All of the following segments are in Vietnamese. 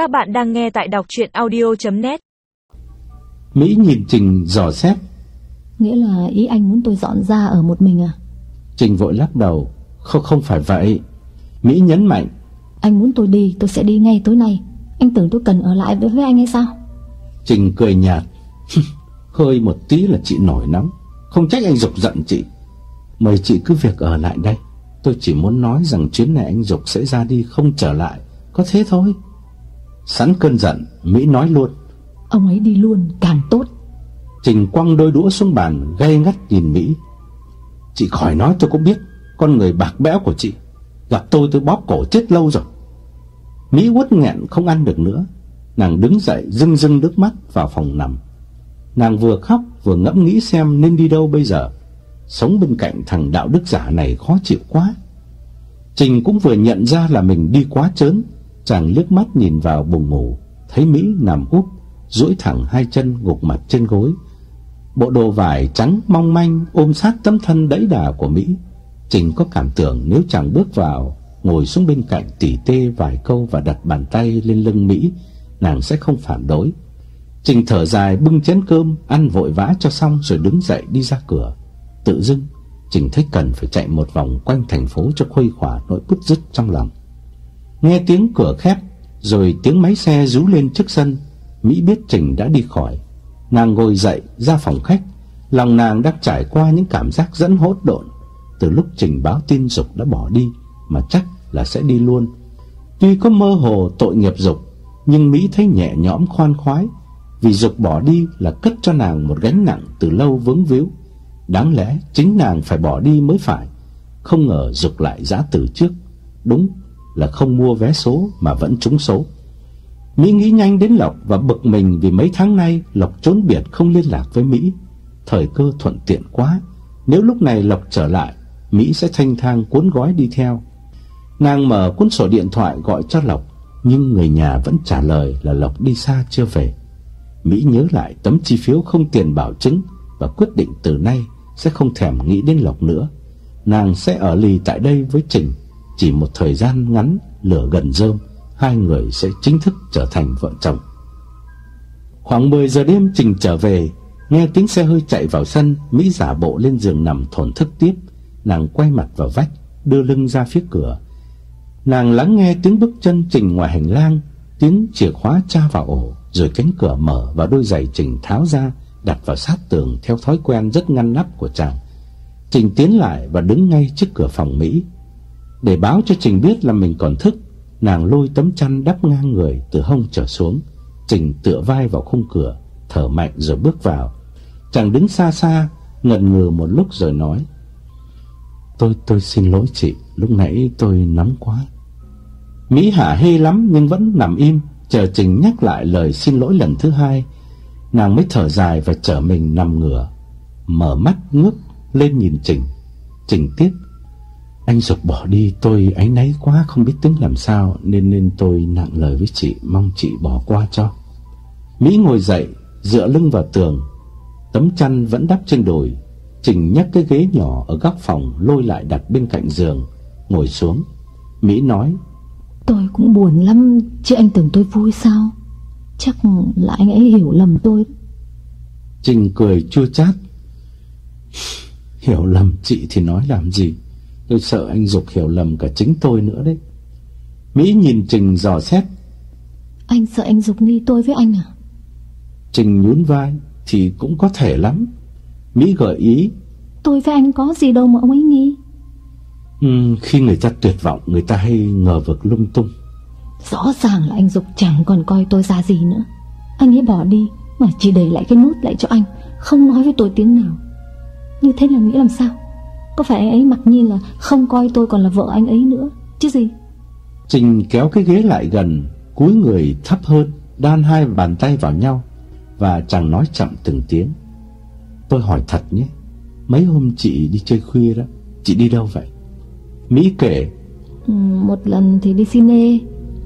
Các bạn đang nghe tại đọc chuyện audio.net Mỹ nhìn Trình dò xét. Nghĩa là ý anh muốn tôi dọn ra ở một mình à? Trình vội lắc đầu. Không không phải vậy. Mỹ nhấn mạnh. Anh muốn tôi đi tôi sẽ đi ngay tối nay. Anh tưởng tôi cần ở lại với, với anh hay sao? Trình cười nhạt. Hơi một tí là chị nổi nóng. Không trách anh Dục giận chị. Mời chị cứ việc ở lại đây. Tôi chỉ muốn nói rằng chuyến này anh Dục sẽ ra đi không trở lại. Có thế thôi Sẵn cơn giận Mỹ nói luôn. Ông ấy đi luôn càng tốt. Trình quăng đôi đũa xuống bàn gay ngắt nhìn Mỹ. Chị khỏi nói tôi cũng biết Con người bạc bẽo của chị. Gặp tôi tôi bóp cổ chết lâu rồi. Mỹ uất nghẹn không ăn được nữa. Nàng đứng dậy rưng rưng nước mắt vào phòng nằm. Nàng vừa khóc vừa ngẫm nghĩ xem nên đi đâu bây giờ. Sống bên cạnh thằng đạo đức giả này khó chịu quá. Trình cũng vừa nhận ra là mình đi quá chớn Chàng liếc mắt nhìn vào buồng ngủ, Thấy Mỹ nằm úp duỗi thẳng hai chân gục mặt trên gối. Bộ đồ vải trắng mong manh ôm sát tấm thân đẫy đà của Mỹ. Trình có cảm tưởng nếu chàng bước vào, Ngồi xuống bên cạnh tỉ tê vài câu và đặt bàn tay lên lưng Mỹ, Nàng sẽ không phản đối. Trình thở dài bưng chén cơm, Ăn vội vã cho xong rồi đứng dậy đi ra cửa. Tự dưng, Trình thấy cần phải chạy một vòng quanh thành phố Cho khuây khỏa nỗi bứt rứt trong lòng. Nghe tiếng cửa khép, Rồi tiếng máy xe rú lên trước sân, Mỹ biết Trình đã đi khỏi. Nàng ngồi dậy ra phòng khách, Lòng nàng đang trải qua những cảm giác dẫn hốt độn. Từ lúc Trình báo tin Dục đã bỏ đi, Mà chắc là sẽ đi luôn. Tuy có mơ hồ tội nghiệp Dục, Nhưng Mỹ thấy nhẹ nhõm khoan khoái, Vì Dục bỏ đi là cất cho nàng một gánh nặng từ lâu vướng víu. Đáng lẽ chính nàng phải bỏ đi mới phải, Không ngờ Dục lại giã từ trước. Đúng là không mua vé số mà vẫn trúng số Mỹ nghĩ nhanh đến Lộc và bực mình vì mấy tháng nay Lộc trốn biệt không liên lạc với Mỹ. Thời cơ thuận tiện quá, nếu lúc này Lộc trở lại, Mỹ sẽ thanh thang cuốn gói đi theo. Nàng mở cuốn sổ điện thoại gọi cho Lộc, nhưng người nhà vẫn trả lời là Lộc đi xa chưa về. Mỹ nhớ lại tấm chi phiếu không tiền bảo chứng và quyết định từ nay sẽ không thèm nghĩ đến Lộc nữa. Nàng sẽ ở lì tại đây với Trình, chỉ một thời gian ngắn lửa gần rơm hai người sẽ chính thức trở thành vợ chồng. Khoảng 10 giờ đêm Trình trở về, nghe tiếng xe hơi chạy vào sân, Mỹ giả bộ lên giường nằm thổn thức tiếp, nàng quay mặt vào vách, đưa lưng ra phía cửa. Nàng lắng nghe tiếng bước chân Trình ngoài hành lang, tiếng chìa khóa tra vào ổ, rồi cánh cửa mở và đôi giày Trình tháo ra, đặt vào sát tường theo thói quen rất ngăn nắp của chàng. Trình tiến lại và đứng ngay trước cửa phòng Mỹ. Để báo cho Trình biết là mình còn thức, Nàng lôi tấm chăn đắp ngang người từ hông trở xuống, Trình tựa vai vào khung cửa, thở mạnh rồi bước vào. Chàng đứng xa xa, ngần ngừ một lúc rồi nói: "Tôi tôi xin lỗi chị, lúc nãy tôi nóng quá." Mỹ hả hê lắm nhưng vẫn nằm im, chờ Trình nhắc lại lời xin lỗi lần thứ hai, nàng mới thở dài và trở mình nằm ngửa, mở mắt ngước lên nhìn Trình. Trình tiếp: anh Dục bỏ đi tôi áy náy quá không biết tính làm sao Nên nên tôi nặng lời với chị Mong chị bỏ qua cho. Mỹ ngồi dậy Dựa lưng vào tường. Tấm chăn vẫn đắp trên đồi. Trình nhắc cái ghế nhỏ ở góc phòng Lôi lại đặt bên cạnh giường Ngồi xuống. Mỹ nói Tôi cũng buồn lắm Chứ anh tưởng tôi vui sao? Chắc là anh ấy hiểu lầm tôi. Trình cười chua chát. Hiểu lầm chị thì nói làm gì Tôi sợ anh Dục hiểu lầm cả chính tôi nữa đấy. Mỹ nhìn Trình dò xét. Anh sợ anh Dục nghi tôi với anh à? Trình nhún vai Thì cũng có thể lắm. Mỹ gợi ý. Tôi với anh có gì đâu mà ông ấy nghi. Ừ, Khi người ta tuyệt vọng Người ta hay ngờ vực lung tung. Rõ ràng là anh Dục chẳng còn coi tôi ra gì nữa. Anh ấy bỏ đi Mà chỉ để lại cái nút lại cho anh Không nói với tôi tiếng nào. Như thế là nghĩ làm sao có phải anh ấy mặc nhiên là không coi tôi còn là vợ anh ấy nữa? Chứ gì? Trình kéo cái ghế lại gần Cúi người thấp hơn Đan hai bàn tay vào nhau Và chàng nói chậm từng tiếng. Tôi hỏi thật nhé Mấy hôm chị đi chơi khuya đó Chị đi đâu vậy? Mỹ kể. Ừ, Một lần thì đi cine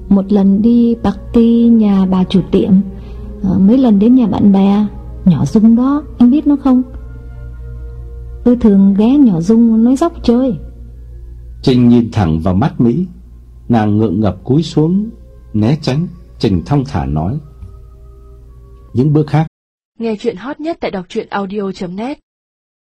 Một lần đi party nhà bà chủ tiệm. À, Mấy lần đến nhà bạn bè Nhỏ Dung đó Anh biết nó không Tôi thường ghé nhỏ Dung nói dốc chơi. Trinh nhìn thẳng vào mắt Mỹ. Nàng ngượng ngập cúi xuống Né tránh Trình thong thả nói. Những bữa khác. Nghe chuyện hot nhất tại đọc truyện audio.net